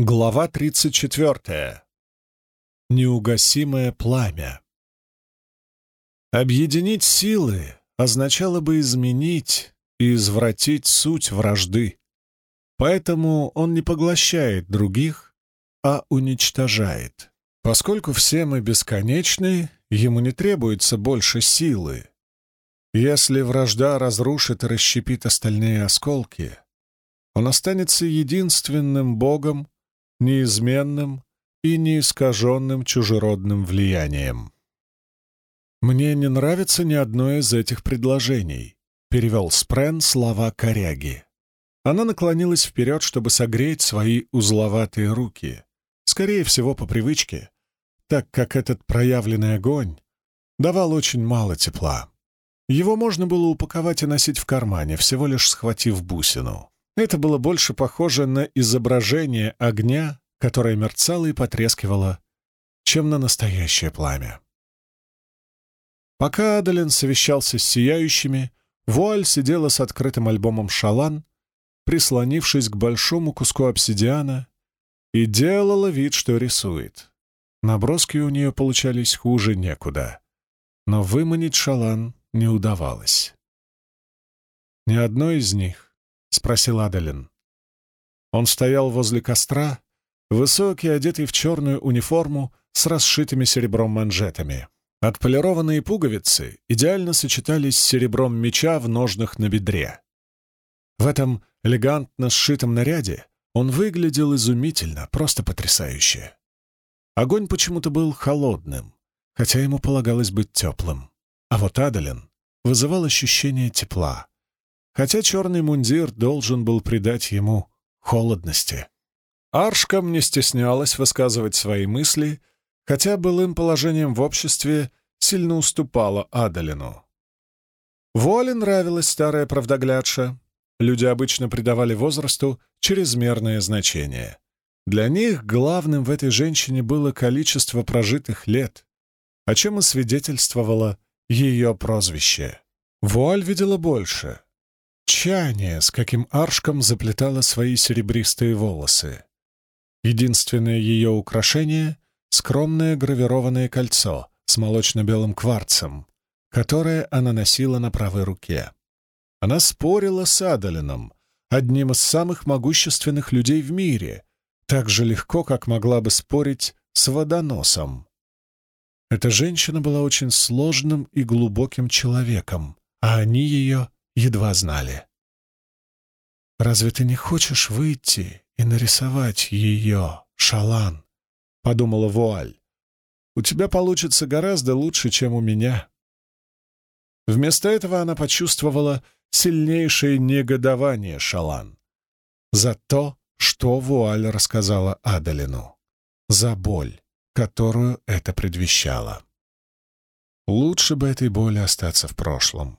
Глава 34. Неугасимое пламя. Объединить силы означало бы изменить и извратить суть вражды. Поэтому он не поглощает других, а уничтожает. Поскольку все мы бесконечны, ему не требуется больше силы. Если вражда разрушит и расщепит остальные осколки, он останется единственным богом, неизменным и неискаженным чужеродным влиянием. «Мне не нравится ни одно из этих предложений», — перевел Спрен слова коряги. Она наклонилась вперед, чтобы согреть свои узловатые руки, скорее всего, по привычке, так как этот проявленный огонь давал очень мало тепла. Его можно было упаковать и носить в кармане, всего лишь схватив бусину. Это было больше похоже на изображение огня, которое мерцало и потрескивало, чем на настоящее пламя. Пока Адалин совещался с сияющими, Вуаль сидела с открытым альбомом «Шалан», прислонившись к большому куску обсидиана, и делала вид, что рисует. Наброски у нее получались хуже некуда, но выманить Шалан не удавалось. Ни одной из них — спросил Адалин. Он стоял возле костра, высокий, одетый в черную униформу с расшитыми серебром манжетами. Отполированные пуговицы идеально сочетались с серебром меча в ножнах на бедре. В этом элегантно сшитом наряде он выглядел изумительно, просто потрясающе. Огонь почему-то был холодным, хотя ему полагалось быть теплым. А вот Адалин вызывал ощущение тепла, хотя черный мундир должен был придать ему холодности. Аршкам не стеснялась высказывать свои мысли, хотя былым положением в обществе сильно уступала Адалину. Воле нравилась старая правдоглядша. Люди обычно придавали возрасту чрезмерное значение. Для них главным в этой женщине было количество прожитых лет, о чем и свидетельствовало ее прозвище. Вуаль видела больше — Тщание, с каким Аршком заплетала свои серебристые волосы. Единственное ее украшение — скромное гравированное кольцо с молочно-белым кварцем, которое она носила на правой руке. Она спорила с Адалином, одним из самых могущественных людей в мире, так же легко, как могла бы спорить с водоносом. Эта женщина была очень сложным и глубоким человеком, а они ее едва знали. «Разве ты не хочешь выйти и нарисовать ее, Шалан?» — подумала Вуаль. «У тебя получится гораздо лучше, чем у меня». Вместо этого она почувствовала сильнейшее негодование Шалан за то, что Вуаль рассказала Адалину, за боль, которую это предвещало. Лучше бы этой боли остаться в прошлом.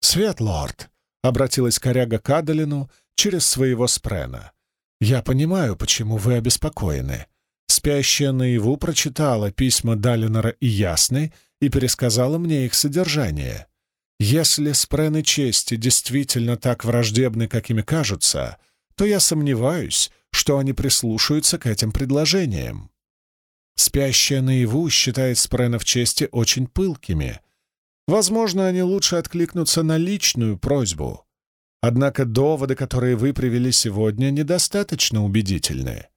«Светлорд!» — обратилась коряга к Адалину через своего спрена. «Я понимаю, почему вы обеспокоены. Спящая наяву прочитала письма Далинора и Ясны и пересказала мне их содержание. Если спрены чести действительно так враждебны, какими кажутся, то я сомневаюсь, что они прислушаются к этим предложениям. Спящая наяву считает спренов чести очень пылкими — Возможно, они лучше откликнутся на личную просьбу. Однако доводы, которые вы привели сегодня, недостаточно убедительны.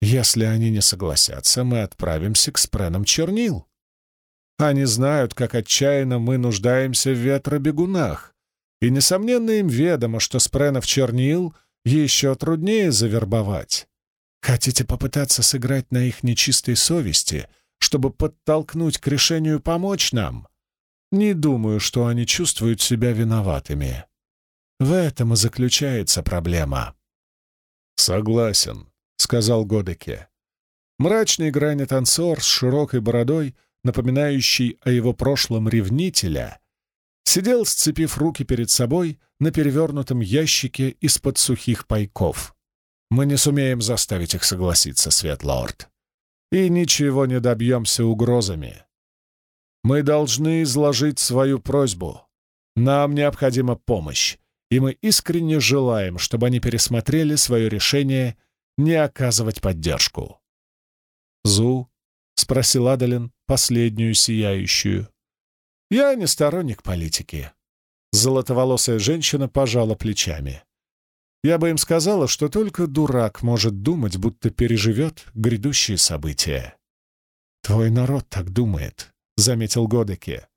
Если они не согласятся, мы отправимся к спренам чернил. Они знают, как отчаянно мы нуждаемся в ветробегунах, и, несомненно, им ведомо, что спренов чернил еще труднее завербовать. Хотите попытаться сыграть на их нечистой совести, чтобы подтолкнуть к решению помочь нам? Не думаю, что они чувствуют себя виноватыми. В этом и заключается проблема. «Согласен», — сказал Годеке. Мрачный грани-танцор с широкой бородой, напоминающий о его прошлом ревнителя, сидел, сцепив руки перед собой на перевернутом ящике из-под сухих пайков. «Мы не сумеем заставить их согласиться, Светлорд, и ничего не добьемся угрозами. Мы должны изложить свою просьбу. Нам необходима помощь, и мы искренне желаем, чтобы они пересмотрели свое решение не оказывать поддержку. «Зу?» — спросил Адалин, последнюю сияющую. «Я не сторонник политики». Золотоволосая женщина пожала плечами. «Я бы им сказала, что только дурак может думать, будто переживет грядущие события». «Твой народ так думает», — заметил Годеке.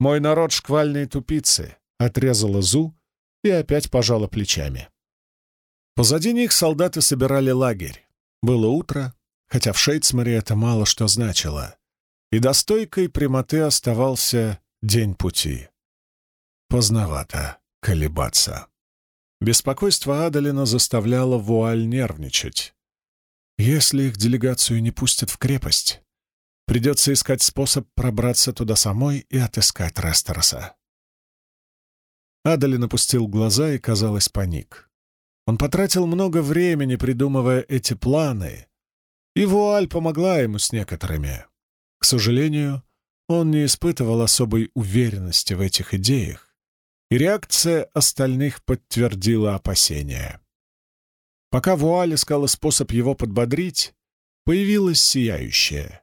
«Мой народ — шквальные тупицы», — отрезала Зу и опять пожала плечами. Позади них солдаты собирали лагерь. Было утро, хотя в Шейцмаре это мало что значило. И до стойкой прямоты оставался день пути. Поздновато колебаться. Беспокойство Адалина заставляло Вуаль нервничать. Если их делегацию не пустят в крепость, придется искать способ пробраться туда самой и отыскать Рестероса. Адалин опустил глаза и, казалось, паник. Он потратил много времени, придумывая эти планы, и Вуаль помогла ему с некоторыми. К сожалению, он не испытывал особой уверенности в этих идеях, и реакция остальных подтвердила опасения. Пока Вуаль искала способ его подбодрить, появилась сияющая.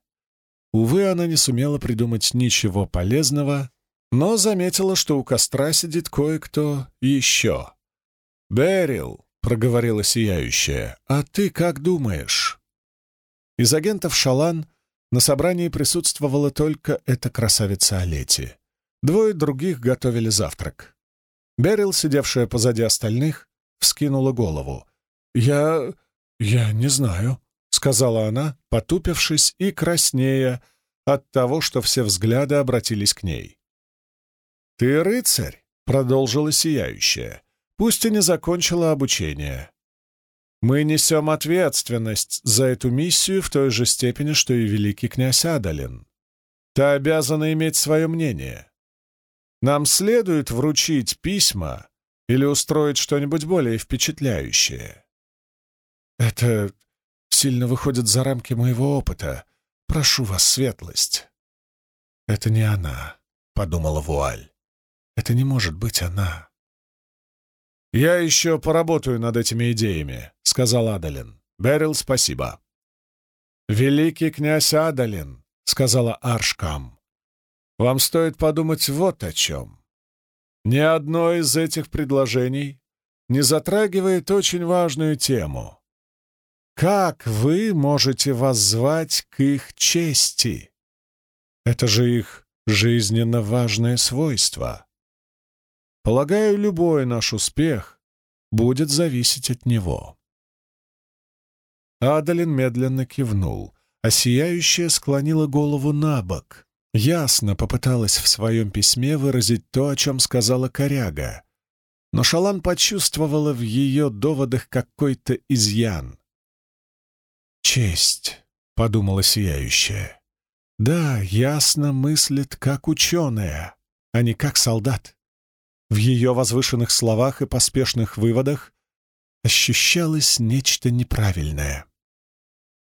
Увы, она не сумела придумать ничего полезного, но заметила, что у костра сидит кое-кто еще. «Берил», — проговорила сияющая, — «а ты как думаешь?» Из агентов «Шалан» на собрании присутствовала только эта красавица Олети. Двое других готовили завтрак. Берил, сидевшая позади остальных, вскинула голову. «Я... я не знаю», — сказала она, потупившись и краснея от того, что все взгляды обратились к ней. «Ты рыцарь», — продолжила сияющая, пусть и не закончила обучение. «Мы несем ответственность за эту миссию в той же степени, что и великий князь Адалин. Ты обязана иметь свое мнение. Нам следует вручить письма или устроить что-нибудь более впечатляющее. Это сильно выходит за рамки моего опыта. Прошу вас, светлость. Это не она, — подумала Вуаль. Это не может быть она. «Я еще поработаю над этими идеями», — сказал Адалин. «Берил, спасибо». «Великий князь Адалин», — сказала Аршкам. Вам стоит подумать вот о чем. Ни одно из этих предложений не затрагивает очень важную тему. Как вы можете воззвать к их чести? Это же их жизненно важное свойство. Полагаю, любой наш успех будет зависеть от него. Адалин медленно кивнул, а сияющая склонила голову на бок, ясно попыталась в своем письме выразить то, о чем сказала коряга, но Шалан почувствовала в ее доводах какой-то изъян. «Честь», — подумала сияющая. «Да, ясно мыслит как ученая, а не как солдат». В ее возвышенных словах и поспешных выводах ощущалось нечто неправильное.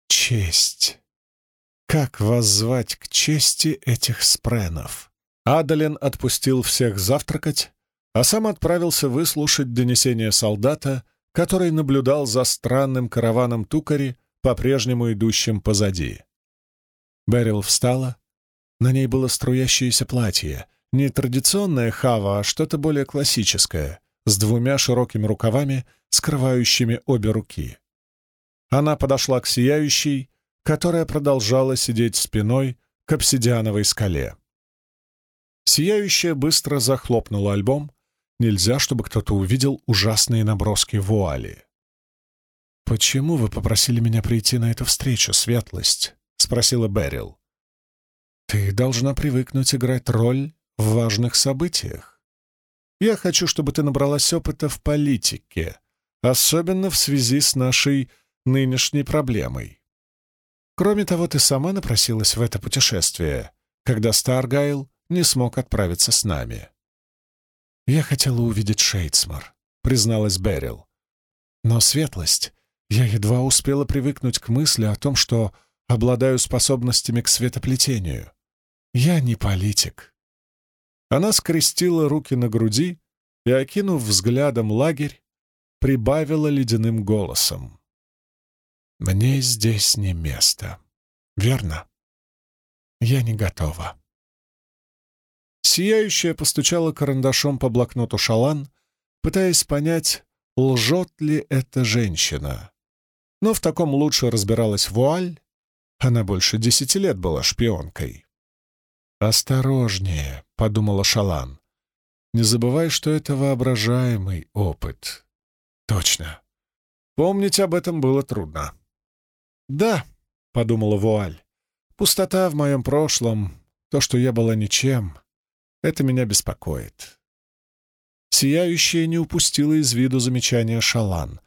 «Честь». Как воззвать к чести этих спренов? Адалин отпустил всех завтракать, а сам отправился выслушать донесение солдата, который наблюдал за странным караваном Тукари, по-прежнему идущим позади. Берил встала. На ней было струящееся платье, не традиционное хава, а что-то более классическое, с двумя широкими рукавами, скрывающими обе руки. Она подошла к сияющей которая продолжала сидеть спиной к обсидиановой скале. Сияющая быстро захлопнула альбом. Нельзя, чтобы кто-то увидел ужасные наброски вуали. «Почему вы попросили меня прийти на эту встречу, Светлость?» — спросила Берил. «Ты должна привыкнуть играть роль в важных событиях. Я хочу, чтобы ты набралась опыта в политике, особенно в связи с нашей нынешней проблемой. Кроме того, ты сама напросилась в это путешествие, когда Старгайл не смог отправиться с нами. «Я хотела увидеть Шейдсмар», — призналась Берил. «Но светлость, я едва успела привыкнуть к мысли о том, что обладаю способностями к светоплетению. Я не политик». Она скрестила руки на груди и, окинув взглядом лагерь, прибавила ледяным голосом. Мне здесь не место. Верно? Я не готова. Сияющая постучала карандашом по блокноту Шалан, пытаясь понять, лжет ли эта женщина. Но в таком лучше разбиралась вуаль. Она больше десяти лет была шпионкой. «Осторожнее», — подумала Шалан. «Не забывай, что это воображаемый опыт». «Точно. Помнить об этом было трудно». «Да», — подумала Вуаль, — «пустота в моем прошлом, то, что я была ничем, это меня беспокоит». Сияющая не упустила из виду замечания Шалан.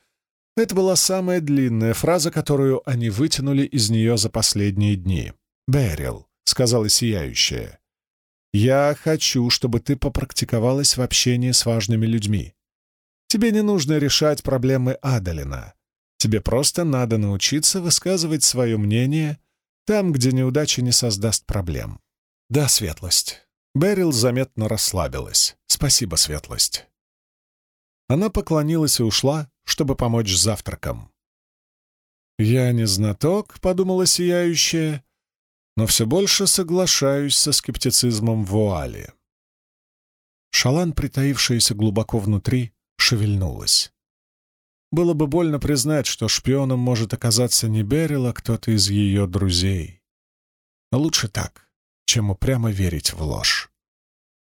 Это была самая длинная фраза, которую они вытянули из нее за последние дни. «Берил», — сказала Сияющая, — «я хочу, чтобы ты попрактиковалась в общении с важными людьми. Тебе не нужно решать проблемы Адалина. Тебе просто надо научиться высказывать свое мнение там, где неудача не создаст проблем. Да, светлость. Берил заметно расслабилась. Спасибо, светлость. Она поклонилась и ушла, чтобы помочь с завтраком. «Я не знаток», — подумала сияющая, но все больше соглашаюсь со скептицизмом вуали. Шалан, притаившаяся глубоко внутри, шевельнулась. Было бы больно признать, что шпионом может оказаться не Берил, а кто-то из ее друзей. Но лучше так, чем упрямо верить в ложь.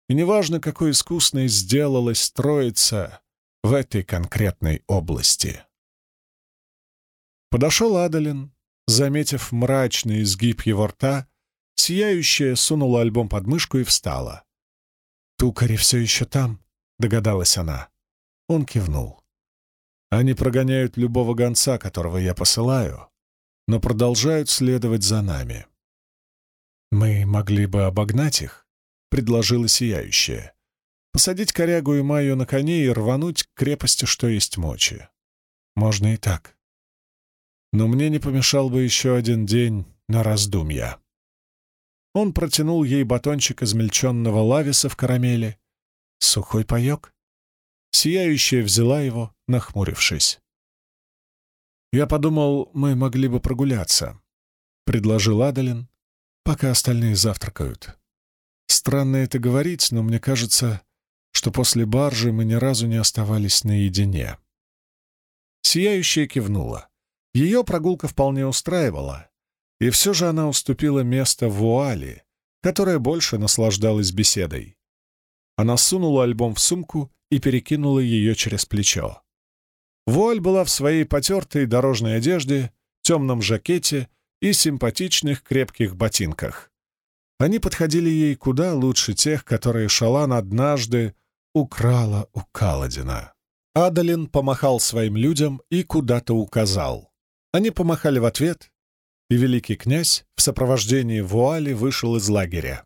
И неважно, какой искусной сделалась троица в этой конкретной области. Подошел Адалин, заметив мрачный изгиб его рта, сияющая сунула альбом под мышку и встала. «Тукари все еще там?» — догадалась она. Он кивнул. Они прогоняют любого гонца, которого я посылаю, но продолжают следовать за нами. «Мы могли бы обогнать их», — предложила Сияющая. «Посадить корягу и Майю на коней и рвануть к крепости, что есть мочи. Можно и так. Но мне не помешал бы еще один день на раздумья». Он протянул ей батончик измельченного лависа в карамели. «Сухой паек?» Сияющая взяла его, нахмурившись. «Я подумал, мы могли бы прогуляться», — предложил Адалин, пока остальные завтракают. «Странно это говорить, но мне кажется, что после баржи мы ни разу не оставались наедине». Сияющая кивнула. Ее прогулка вполне устраивала, и все же она уступила место вуали, которая больше наслаждалась беседой. Она сунула альбом в сумку и перекинула ее через плечо. Вуаль была в своей потертой дорожной одежде, темном жакете и симпатичных крепких ботинках. Они подходили ей куда лучше тех, которые Шалан однажды украла у Каладина. Адалин помахал своим людям и куда-то указал. Они помахали в ответ, и великий князь в сопровождении вуали вышел из лагеря.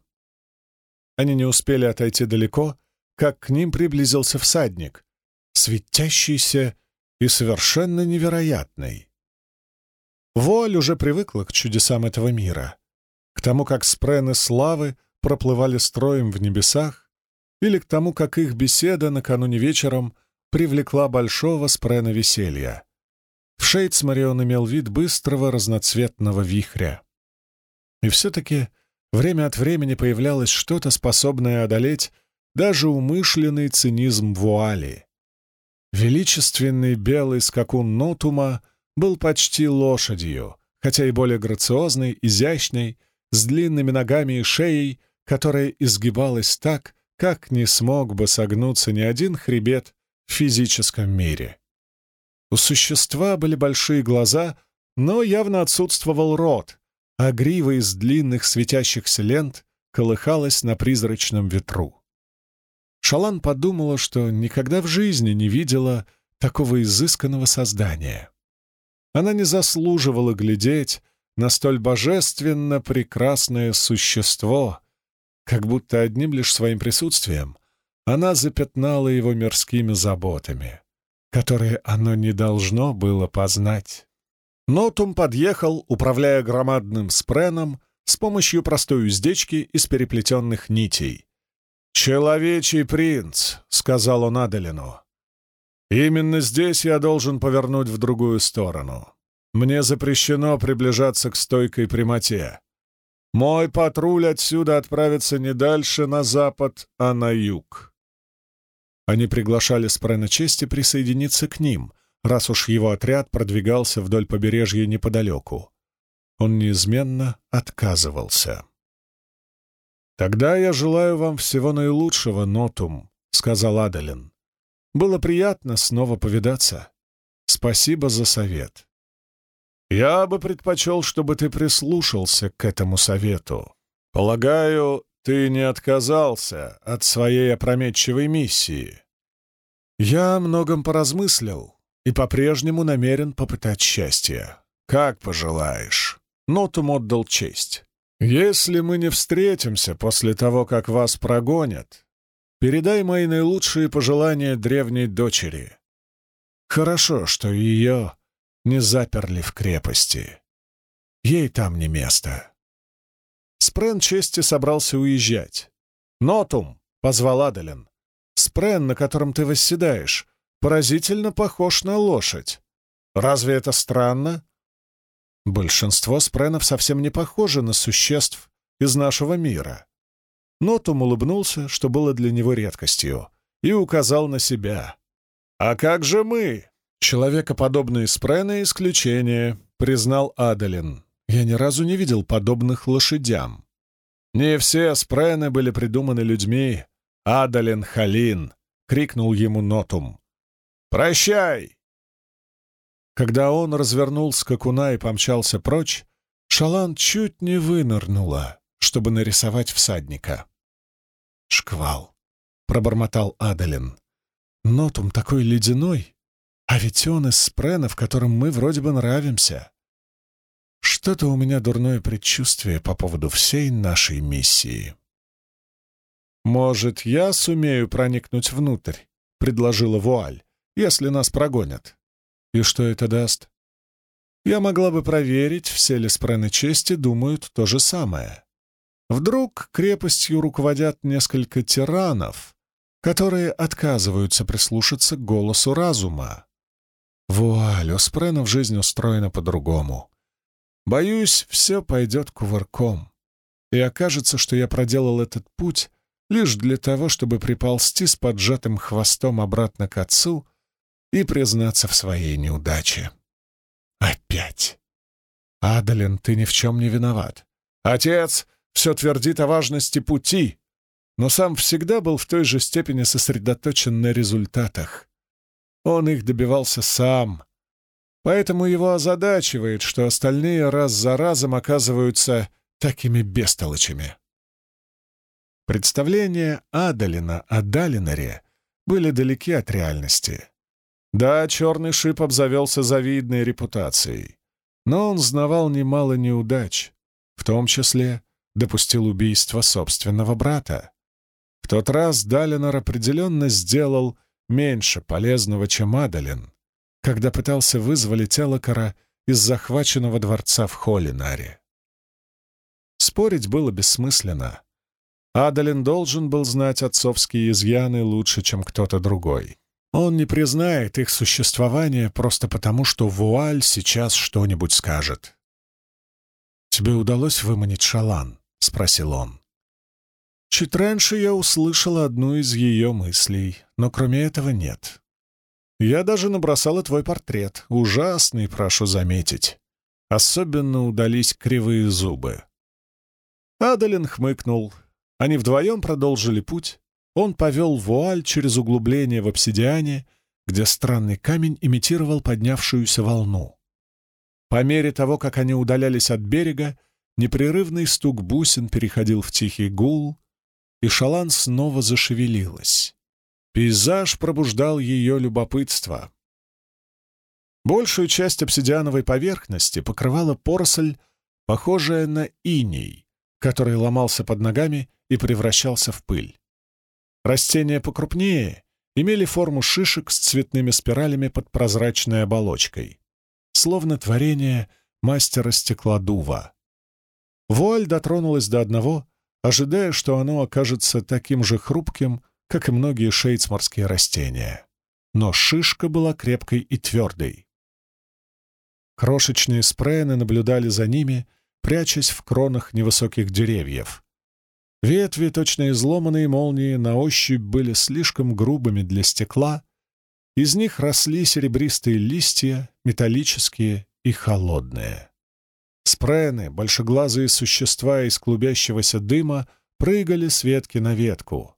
Они не успели отойти далеко, как к ним приблизился всадник, светящийся и совершенно невероятный. Воль уже привыкла к чудесам этого мира, к тому, как спрены славы проплывали строем в небесах, или к тому, как их беседа накануне вечером привлекла большого спрена веселья. В Шейцмаре он имел вид быстрого разноцветного вихря. И все-таки время от времени появлялось что-то, способное одолеть даже умышленный цинизм вуали. Величественный белый скакун Нотума был почти лошадью, хотя и более грациозный, изящный, с длинными ногами и шеей, которая изгибалась так, как не смог бы согнуться ни один хребет в физическом мире. У существа были большие глаза, но явно отсутствовал рот, а грива из длинных светящихся лент колыхалась на призрачном ветру. Шалан подумала, что никогда в жизни не видела такого изысканного создания. Она не заслуживала глядеть на столь божественно прекрасное существо, как будто одним лишь своим присутствием она запятнала его мирскими заботами, которые оно не должно было познать. Нотум подъехал, управляя громадным спреном с помощью простой уздечки из переплетенных нитей — «Человечий принц», — сказал он Аделину. «Именно здесь я должен повернуть в другую сторону. мне запрещено приближаться к стойкой прямоте. Мой патруль отсюда отправится не дальше на запад, а на юг. Они приглашали Спрена Чести присоединиться к ним, раз уж его отряд продвигался вдоль побережья неподалеку. Он неизменно отказывался. «Тогда я желаю вам всего наилучшего, Нотум», — сказал Адалин. «Было приятно снова повидаться. Спасибо за совет. Я бы предпочел, чтобы ты прислушался к этому совету. Полагаю, ты не отказался от своей опрометчивой миссии. Я о многом поразмыслил и по-прежнему намерен попытать счастье. Как пожелаешь. Нотум отдал честь. Если мы не встретимся после того, как вас прогонят, передай мои наилучшие пожелания древней дочери. Хорошо, что ее не заперли в крепости. Ей там не место. Спрен чести собрался уезжать. «Нотум!» — позвал Адалин. «Спрен, на котором ты восседаешь, поразительно похож на лошадь. Разве это странно?» Большинство спренов совсем не похожи на существ из нашего мира. Нотум улыбнулся, что было для него редкостью, и указал на себя. «А как же мы?» «Человекоподобные спрены — исключение», — признал Адалин. «Я ни разу не видел подобных лошадям». «Не все спрены были придуманы людьми. Адалин Халин!» — крикнул ему Нотум. «Прощай!» Когда он развернул скакуна и помчался прочь, Шалан чуть не вынырнула, чтобы нарисовать всадника. «Шквал», — пробормотал Адалин. «Нотум такой ледяной, а ведь он из спренов, которым мы вроде бы нравимся. Что-то у меня дурное предчувствие по поводу всей нашей миссии. «Может, я сумею проникнуть внутрь?» — предложила Вуаль, — «если нас прогонят». «И что это даст?» «Я могла бы проверить, все ли спрены чести думают то же самое. Вдруг крепостью руководят несколько тиранов, которые отказываются прислушаться к голосу разума. Вуаль, у спренов жизнь устроена по-другому. Боюсь, все пойдет кувырком. И окажется, что я проделал этот путь лишь для того, чтобы приползти с поджатым хвостом обратно к отцу и признаться в своей неудаче. Опять. Адалин, ты ни в чем не виноват. Отец все твердит о важности пути, но сам всегда был в той же степени сосредоточен на результатах. Он их добивался сам. Поэтому его озадачивает, что остальные раз за разом оказываются такими бестолочами. Представления Адалина о Далинаре были далеки от реальности. Да, черный шип обзавелся завидной репутацией, но он знавал немало неудач, в том числе допустил убийство собственного брата. В тот раз Далинар определенно сделал меньше полезного, чем Адалин, когда пытался вызволить Элокара из захваченного дворца в Холинаре. Спорить было бессмысленно. Адалин должен был знать отцовские изъяны лучше, чем кто-то другой. Он не признает их существование просто потому, что Вуаль сейчас что-нибудь скажет. «Тебе удалось выманить Шалан?» — спросил он. Чуть раньше я услышала одну из ее мыслей, но кроме этого нет. Я даже набросала твой портрет, ужасный, прошу заметить. Особенно удались кривые зубы. Адалин хмыкнул. Они вдвоем продолжили путь. Он повел вуаль через углубление в обсидиане, где странный камень имитировал поднявшуюся волну. По мере того, как они удалялись от берега, непрерывный стук бусин переходил в тихий гул, и Шалан снова зашевелилась. Пейзаж пробуждал ее любопытство. Большую часть обсидиановой поверхности покрывала поросль, похожая на иней, который ломался под ногами и превращался в пыль. Растения покрупнее имели форму шишек с цветными спиралями под прозрачной оболочкой, словно творение мастера стеклодува. Вуаль дотронулась до одного, ожидая, что оно окажется таким же хрупким, как и многие шейцморские растения. Но шишка была крепкой и твердой. Крошечные спрены наблюдали за ними, прячась в кронах невысоких деревьев. Ветви, точно изломанные молнии, на ощупь были слишком грубыми для стекла, из них росли серебристые листья, металлические и холодные. Спрены, большеглазые существа из клубящегося дыма, прыгали с ветки на ветку.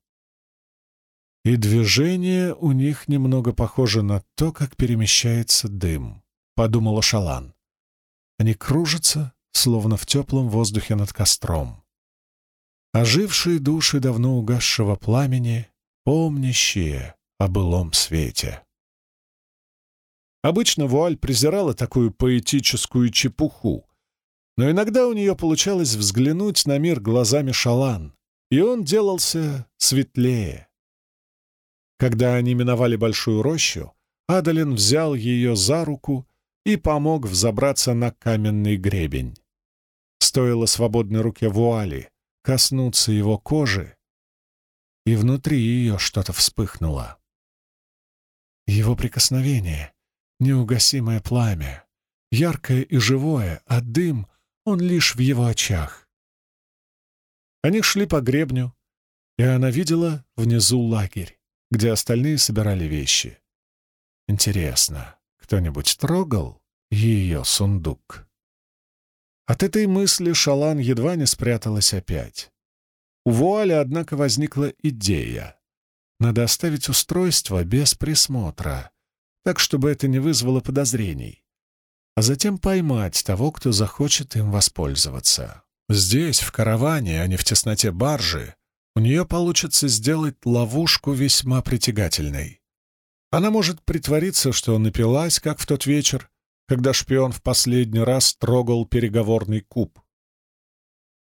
И движение у них немного похоже на то, как перемещается дым, — подумала Шалан. Они кружатся, словно в теплом воздухе над костром. Ожившие души давно угасшего пламени, помнящие о былом свете. Обычно Вуаль презирала такую поэтическую чепуху, но иногда у нее получалось взглянуть на мир глазами Шалан, и он делался светлее. Когда они миновали большую рощу, Адалин взял ее за руку и помог взобраться на каменный гребень. Стоило свободной руке вуали коснуться его кожи, и внутри ее что-то вспыхнуло. Его прикосновение — неугасимое пламя, яркое и живое, а дым он лишь в его очах. Они шли по гребню, и она видела внизу лагерь, где остальные собирали вещи. Интересно, кто-нибудь трогал ее сундук? От этой мысли Шалан едва не спряталась опять. У Вуаля, однако, возникла идея. Надо оставить устройство без присмотра, так, чтобы это не вызвало подозрений а затем поймать того, кто захочет им воспользоваться. Здесь, в караване, а не в тесноте баржи, у нее получится сделать ловушку весьма притягательной. Она может притвориться, что напилась, как в тот вечер, когда шпион в последний раз трогал переговорный куб.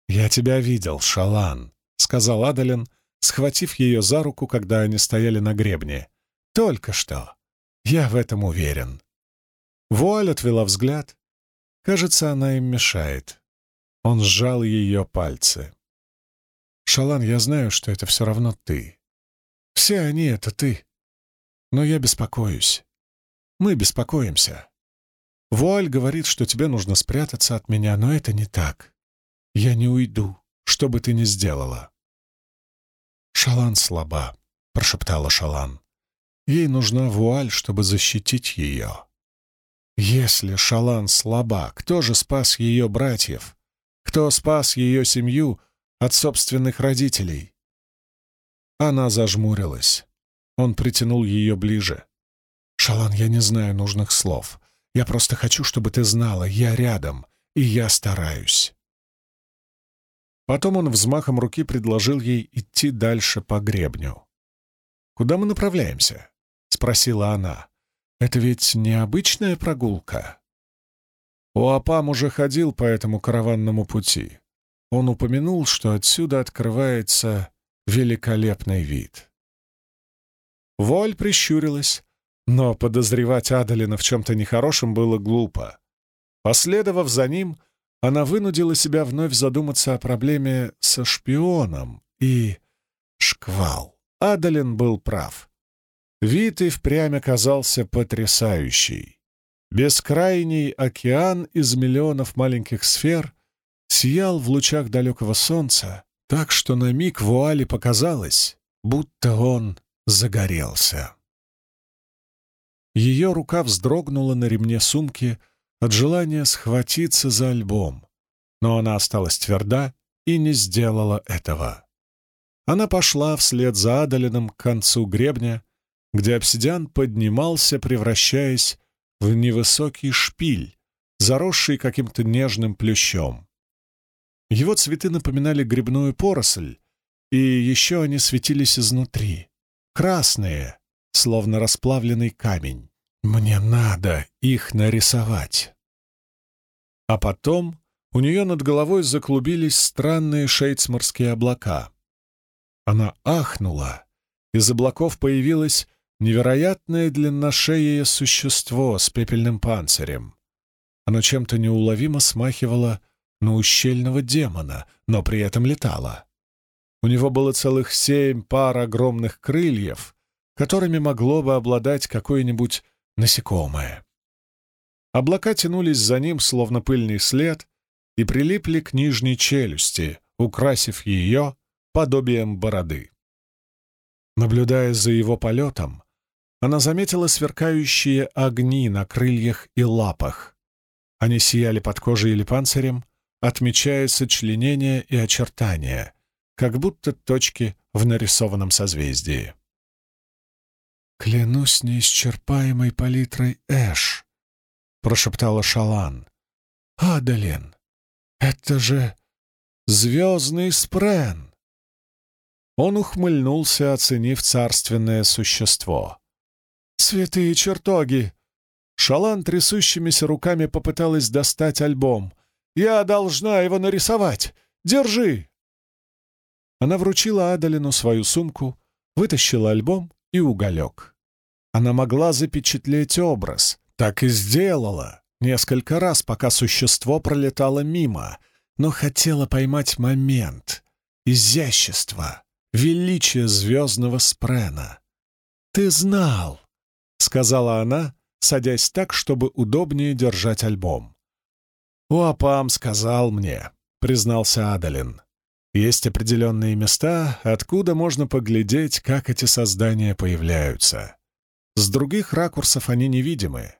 «Я тебя видел, Шалан», — сказал Адалин, схватив ее за руку, когда они стояли на гребне. «Только что. Я в этом уверен». Вуаль отвела взгляд. Кажется, она им мешает. Он сжал ее пальцы. «Шалан, я знаю, что это все равно ты. Все они — это ты. Но я беспокоюсь. Мы беспокоимся. Вуаль говорит, что тебе нужно спрятаться от меня, но это не так. Я не уйду, что бы ты ни сделала». «Шалан слаба», — прошептала Шалан. «Ей нужна вуаль, чтобы защитить ее». Если Шалан слаба, кто же спас ее братьев? Кто спас ее семью от собственных родителей? Она зажмурилась. Он притянул ее ближе. «Шалан, я не знаю нужных слов. Я просто хочу, чтобы ты знала, я рядом, и я стараюсь». Потом он взмахом руки предложил ей идти дальше по гребню. «Куда мы направляемся?» — спросила она. Это ведь необычная прогулка. Уапам уже ходил по этому караванному пути. Он упомянул, что отсюда открывается великолепный вид. Воль прищурилась, но подозревать Адалина в чем-то нехорошем было глупо. Последовав за ним, она вынудила себя вновь задуматься о проблеме со шпионом и... Шквал. Адалин был прав. Вид и впрямь оказался потрясающий. Бескрайний океан из миллионов маленьких сфер сиял в лучах далекого солнца, так что на миг вуали показалось, будто он загорелся. Ее рука вздрогнула на ремне сумки от желания схватиться за альбом, но она осталась тверда и не сделала этого. Она пошла вслед за Адалином к концу гребня, где обсидиан поднимался, превращаясь в невысокий шпиль, заросший каким-то нежным плющом. Его цветы напоминали грибную поросль, и еще они светились изнутри, красные, словно расплавленный камень. Мне надо их нарисовать. А потом у нее над головой заклубились странные шейцморские облака. Она ахнула. Из облаков появилась Невероятное длинношеее существо с пепельным панцирем. Оно чем-то неуловимо смахивало на ущельного демона, но при этом летало. У него было целых семь пар огромных крыльев, которыми могло бы обладать какое-нибудь насекомое. Облака тянулись за ним, словно пыльный след, и прилипли к нижней челюсти, украсив ее подобием бороды. Наблюдая за его полетом, она заметила сверкающие огни на крыльях и лапах. Они сияли под кожей или панцирем, отмечая сочленения и очертания, как будто точки в нарисованном созвездии. «Клянусь неисчерпаемой палитрой Эш», — прошептала Шалан. «Адалин, это же звездный спрен!» Он ухмыльнулся, оценив царственное существо. «Святые чертоги!» Шалан трясущимися руками попыталась достать альбом. «Я должна его нарисовать! Держи!» Она вручила Адалину свою сумку, вытащила альбом и уголек. Она могла запечатлеть образ, так и сделала, несколько раз, пока существо пролетало мимо, но хотела поймать момент, изящество, величие звездного спрена. «Ты знал!» — сказала она, садясь так, чтобы удобнее держать альбом. «Уапам сказал мне», — признался Адалин. «Есть определенные места, откуда можно поглядеть, как эти создания появляются. С других ракурсов они невидимы.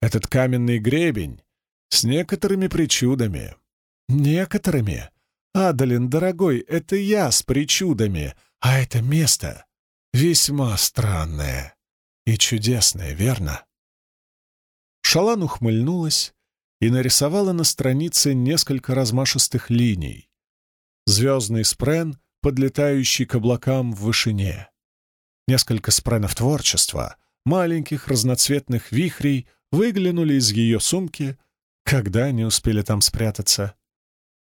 Этот каменный гребень с некоторыми причудами. Некоторыми? Адалин, дорогой, это я с причудами, а это место весьма странное и чудесное, верно?» Шалан ухмыльнулась и нарисовала на странице несколько размашистых линий. Звездный спрен, подлетающий к облакам в вышине. Несколько спренов творчества, маленьких разноцветных вихрей, выглянули из ее сумки, когда они успели там спрятаться.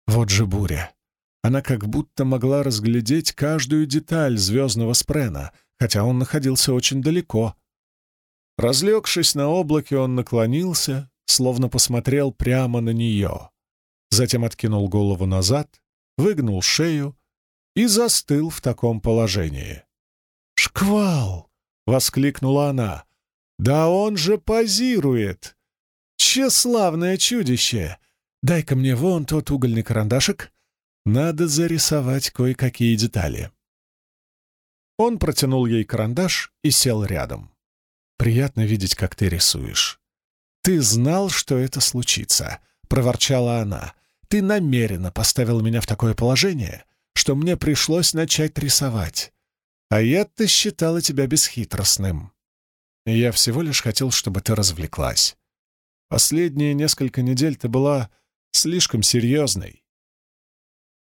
Вот же буря. Она как будто могла разглядеть каждую деталь звездного спрена, хотя он находился очень далеко, Разлегшись на облаке, он наклонился, словно посмотрел прямо на нее. Затем откинул голову назад, выгнул шею и застыл в таком положении. «Шквал!» — воскликнула она. «Да он же позирует! Тщеславное чудище! Дай-ка мне вон тот угольный карандашик. Надо зарисовать кое-какие детали». Он протянул ей карандаш и сел рядом. Приятно видеть, как ты рисуешь». «Ты знал, что это случится», — проворчала она. «Ты намеренно поставил меня в такое положение, что мне пришлось начать рисовать. А я-то считала тебя бесхитростным. я всего лишь хотел, чтобы ты развлеклась. Последние несколько недель ты была слишком серьезной».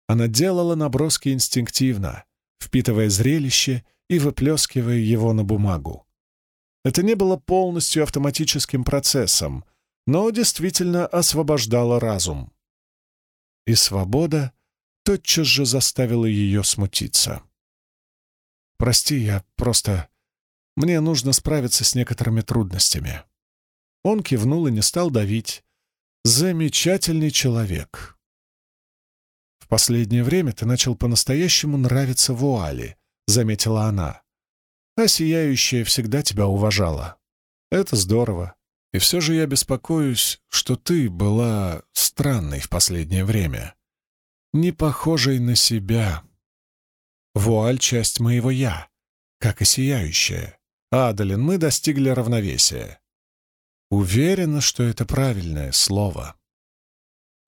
Она делала наброски инстинктивно, впитывая зрелище и выплескивая его на бумагу. Это не было полностью автоматическим процессом, но действительно освобождало разум. И свобода тотчас же заставила ее смутиться. «Прости, я просто... Мне нужно справиться с некоторыми трудностями». Он кивнул и не стал давить. «Замечательный человек». «В последнее время ты начал по-настоящему нравиться вуали», — заметила она а сияющая всегда тебя уважала. Это здорово. И все же я беспокоюсь, что ты была странной в последнее время, не похожей на себя. Вуаль — часть моего «я», как и сияющая. Адалин, мы достигли равновесия. Уверена, что это правильное слово.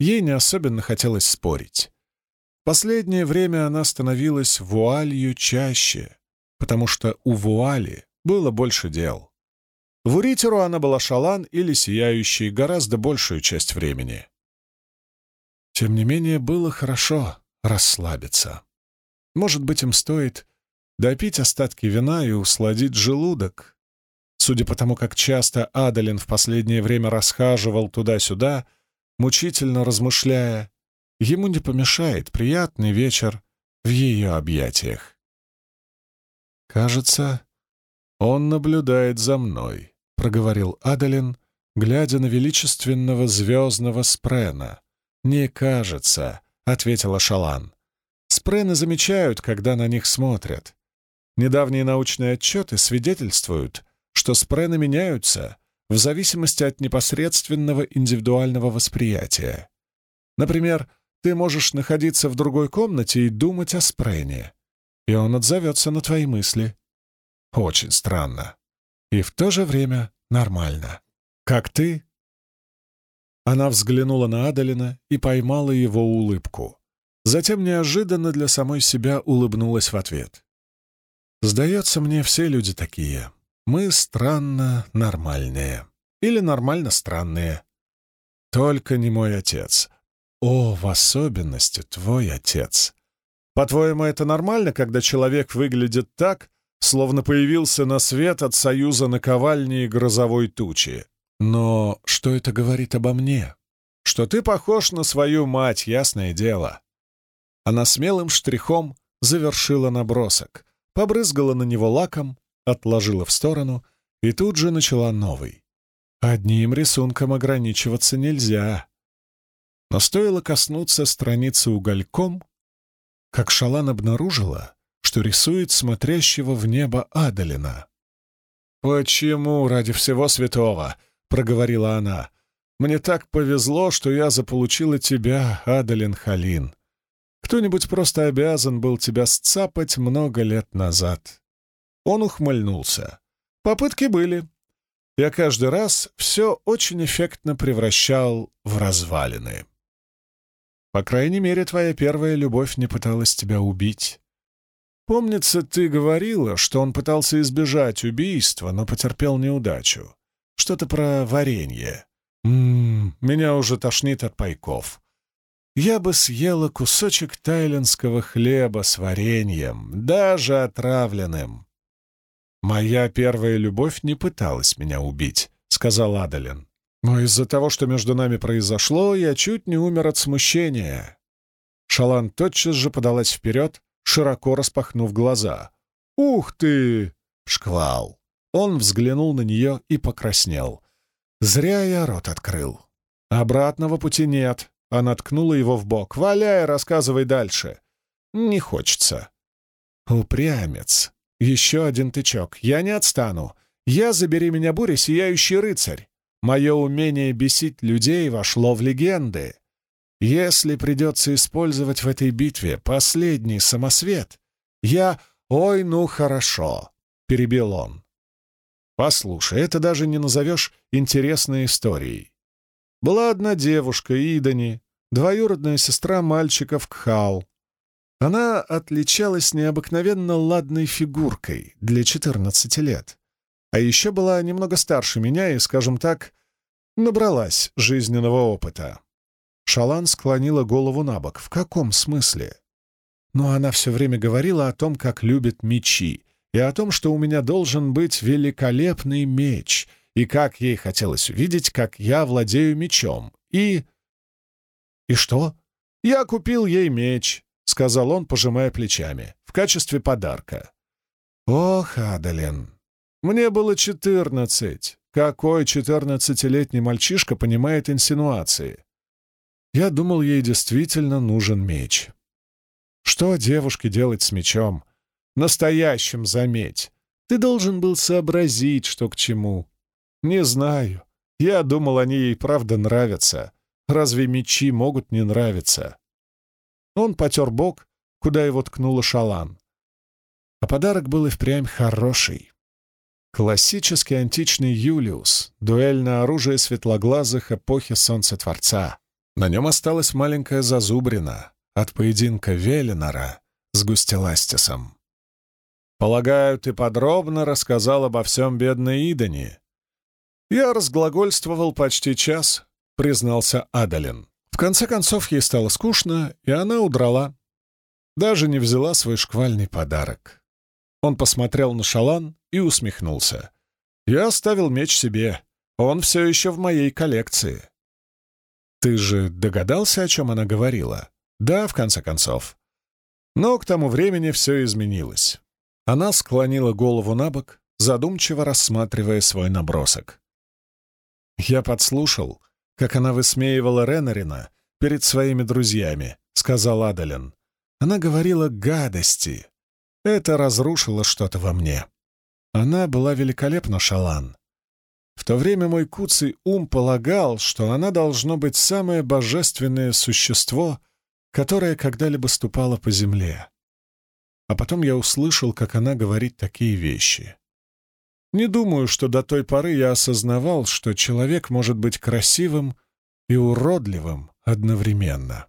Ей не особенно хотелось спорить. Последнее время она становилась вуалью чаще, потому что у вуали было больше дел. В Уритеру она была шалан или сияющей гораздо большую часть времени. Тем не менее, было хорошо расслабиться. Может быть, им стоит допить остатки вина и усладить желудок. Судя по тому, как часто Адалин в последнее время расхаживал туда-сюда, мучительно размышляя, ему не помешает приятный вечер в ее объятиях. «Кажется, он наблюдает за мной», — проговорил Адалин, глядя на величественного звездного спрена. «Не кажется», — ответила Шалан. «Спрены замечают, когда на них смотрят. Недавние научные отчеты свидетельствуют, что спрены меняются, в зависимости от непосредственного индивидуального восприятия. Например, ты можешь находиться в другой комнате и думать о Спрене, и он отзовется на твои мысли. Очень странно. И в то же время нормально. Как ты? Она взглянула на Адалина и поймала его улыбку. Затем неожиданно для самой себя улыбнулась в ответ. «Сдается мне, все люди такие. Мы странно нормальные. Или нормально странные. Только не мой отец. О, в особенности твой отец. По-твоему, это нормально, когда человек выглядит так, словно появился на свет от союза наковальни и грозовой тучи? Но что это говорит обо мне? Что ты похож на свою мать, ясное дело. Она смелым штрихом завершила набросок, побрызгала на него лаком, отложила в сторону и тут же начала новый. Одним рисунком ограничиваться нельзя. Но стоило коснуться страницы угольком, как Шалан обнаружила, что рисует смотрящего в небо Адалина. «Почему, ради всего святого?» — проговорила она. «Мне так повезло, что я заполучила тебя, Адалин Халин. Кто-нибудь просто обязан был тебя сцапать много лет назад». Он ухмыльнулся. Попытки были. Я каждый раз все очень эффектно превращал в развалины. По крайней мере, твоя первая любовь не пыталась тебя убить. Помнится, ты говорила, что он пытался избежать убийства, но потерпел неудачу. Что-то про варенье. Ммм, меня уже тошнит от пайков. Я бы съела кусочек тайлинского хлеба с вареньем, даже отравленным. «Моя первая любовь не пыталась меня убить», — сказал Адалин. «Но из-за того, что между нами произошло, я чуть не умер от смущения». Шалан тотчас же подалась вперед, широко распахнув глаза. «Ух ты!» — шквал. Он взглянул на нее и покраснел. «Зря я рот открыл. Обратного пути нет». Она ткнула его в бок. «Валяй, рассказывай дальше». «Не хочется». «Упрямец», еще один тычок. Я не отстану. Я, забери меня, буря, сияющий рыцарь. Мое умение бесить людей вошло в легенды. Если придется использовать в этой битве последний самосвет, я... Ой, ну хорошо, — перебил он. Послушай, это даже не назовешь интересной историей. Была одна девушка, Идани, двоюродная сестра мальчиков Кхал. Она отличалась необыкновенно ладной фигуркой для 14 лет, а еще была немного старше меня и, скажем так, набралась жизненного опыта. Шалан склонила голову на бок. В каком смысле? Но она все время говорила о том, как любит мечи, и о том, что у меня должен быть великолепный меч, и как ей хотелось увидеть, как я владею мечом. И... И что? Я купил ей меч, — сказал он, пожимая плечами, — в качестве подарка. «Ох, Адален, мне было четырнадцать. Какой четырнадцатилетний мальчишка понимает инсинуации? Я думал, ей действительно нужен меч. Что девушке делать с мечом? Настоящим, заметь. Ты должен был сообразить, что к чему. Не знаю. Я думал, они ей правда нравятся. Разве мечи могут не нравиться? Он потер бок, куда его ткнула шалан. А подарок был и впрямь хороший. Классический античный Юлиус, дуэльное оружие светлоглазых эпохи Солнцетворца. На нем осталась маленькая зазубрина от поединка Велинора с Густеластисом. «Полагаю, ты подробно рассказал обо всем бедной Идане?» «Я разглагольствовал почти час», — признался Адалин. В конце концов, ей стало скучно, и она удрала. Даже не взяла свой шквальный подарок. Он посмотрел на шалан и усмехнулся. «Я оставил меч себе. Он все еще в моей коллекции». «Ты же догадался, о чем она говорила?» «Да, в конце концов». Но к тому времени все изменилось. Она склонила голову на бок, задумчиво рассматривая свой набросок. Я подслушал, как она высмеивала Ренарина перед своими друзьями», — сказал Адален. «Она говорила гадости. Это разрушило что-то во мне. Она была великолепна, Шалан. В то время мой куцый ум полагал, что она должно быть самое божественное существо, которое когда-либо ступало по земле. А потом я услышал, как она говорит такие вещи. Не думаю, что до той поры я осознавал, что человек может быть красивым и уродливым одновременно.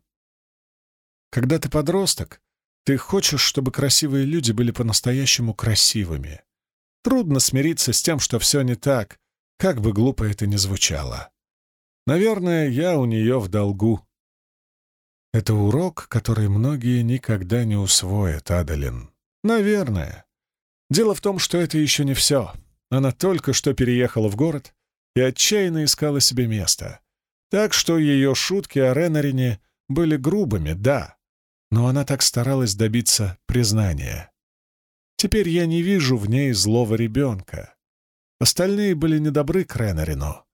Когда ты подросток, ты хочешь, чтобы красивые люди были по-настоящему красивыми. Трудно смириться с тем, что все не так, как бы глупо это ни звучало. Наверное, я у нее в долгу. Это урок, который многие никогда не усвоят, Адалин. Наверное. Дело в том, что это еще не все. Она только что переехала в город и отчаянно искала себе место. Так что ее шутки о Ренарине были грубыми, да, но она так старалась добиться признания. Теперь я не вижу в ней злого ребенка. Остальные были недобры к Ренарину,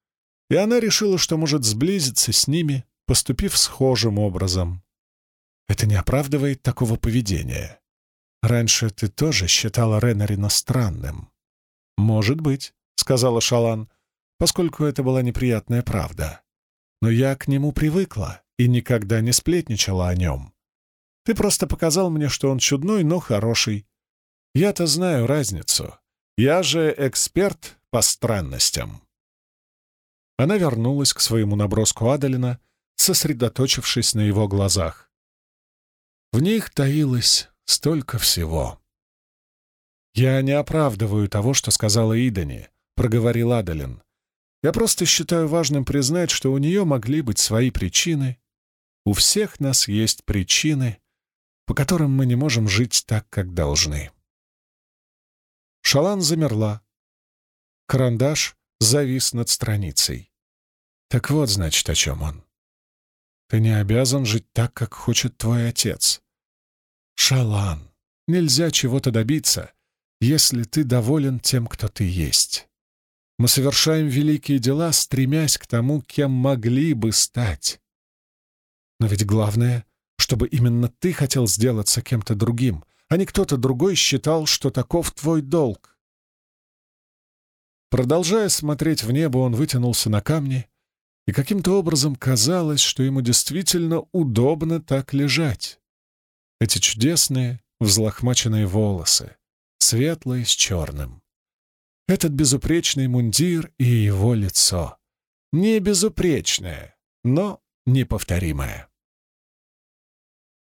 и она решила, что может сблизиться с ними, поступив схожим образом. Это не оправдывает такого поведения. Раньше ты тоже считала Ренарина странным. «Может быть», — сказала Шалан, поскольку это была неприятная правда. «Но я к нему привыкла и никогда не сплетничала о нем. Ты просто показал мне, что он чудной, но хороший. Я-то знаю разницу. Я же эксперт по странностям». Она вернулась к своему наброску Адалина, сосредоточившись на его глазах. В них таилось столько всего. «Я не оправдываю того, что сказала Идани», — проговорил Адалин. «Я просто считаю важным признать, что у нее могли быть свои причины. У всех нас есть причины, по которым мы не можем жить так, как должны». Шалан замерла. Карандаш завис над страницей. Так вот, значит, о чем он. Ты не обязан жить так, как хочет твой отец. Шалан, нельзя чего-то добиться, если ты доволен тем, кто ты есть. Мы совершаем великие дела, стремясь к тому, кем могли бы стать. Но ведь главное, чтобы именно ты хотел сделаться кем-то другим, а не кто-то другой считал, что таков твой долг. Продолжая смотреть в небо, он вытянулся на камни, и каким-то образом казалось, что ему действительно удобно так лежать. Эти чудесные, взлохмаченные волосы, светлые с черным. Этот безупречный мундир и его лицо. Не безупречное, но неповторимое.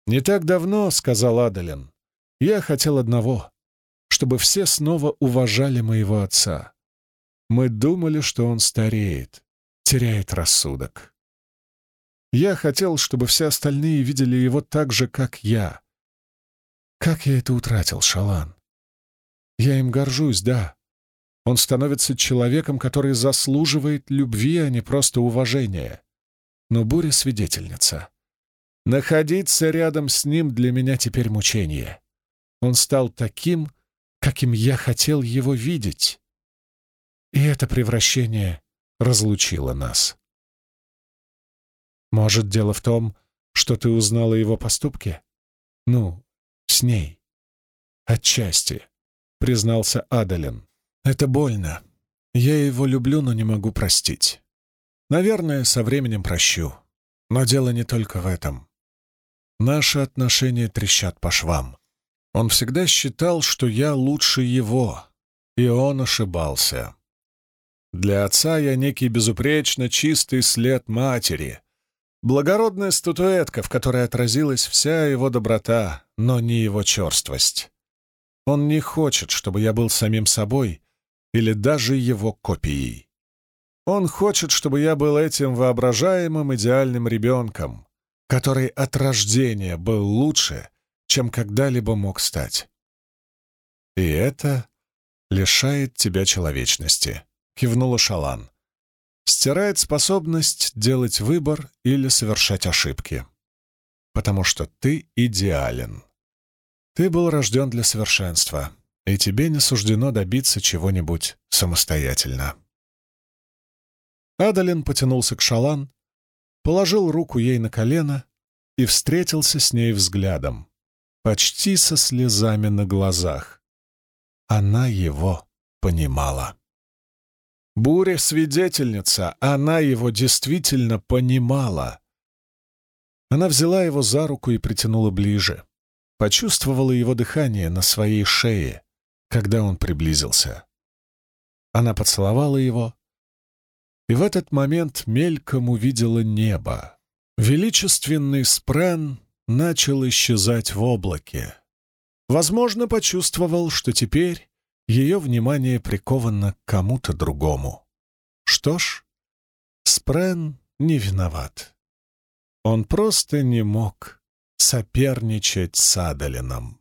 «Не так давно, — сказал Адалин, — я хотел одного, чтобы все снова уважали моего отца. Мы думали, что он стареет, теряет рассудок. Я хотел, чтобы все остальные видели его так же, как я. Как я это утратил, Шалан? Я им горжусь, да. Он становится человеком, который заслуживает любви, а не просто уважения. Но буря — свидетельница. Находиться рядом с ним для меня теперь мучение. Он стал таким, каким я хотел его видеть. И это превращение разлучило нас. Может, дело в том, что ты узнала его поступки? Ну, с ней. Отчасти, признался Адалин. Это больно. Я его люблю, но не могу простить. Наверное, со временем прощу. Но дело не только в этом. Наши отношения трещат по швам. Он всегда считал, что я лучше его, и он ошибался. Для отца я некий безупречно чистый след матери, благородная статуэтка, в которой отразилась вся его доброта, но не его черствость. Он не хочет, чтобы я был самим собой или даже его копией. Он хочет, чтобы я был этим воображаемым идеальным ребенком, который от рождения был лучше, чем когда-либо мог стать. И это лишает тебя человечности, кивнула Шалан. Стирает способность делать выбор или совершать ошибки. Потому что ты идеален. Ты был рожден для совершенства, и тебе не суждено добиться чего-нибудь самостоятельно. Адалин потянулся к Шалан, положил руку ей на колено и встретился с ней взглядом, почти со слезами на глазах. Она его понимала. Буря — свидетельница, она его действительно понимала. Она взяла его за руку и притянула ближе. Почувствовала его дыхание на своей шее, когда он приблизился. Она поцеловала его, и в этот момент мельком увидела небо. Величественный спрен начал исчезать в облаке. Возможно, почувствовал, что теперь ее внимание приковано к кому-то другому. Что ж, Спрен не виноват. Он просто не мог соперничать с Адалином.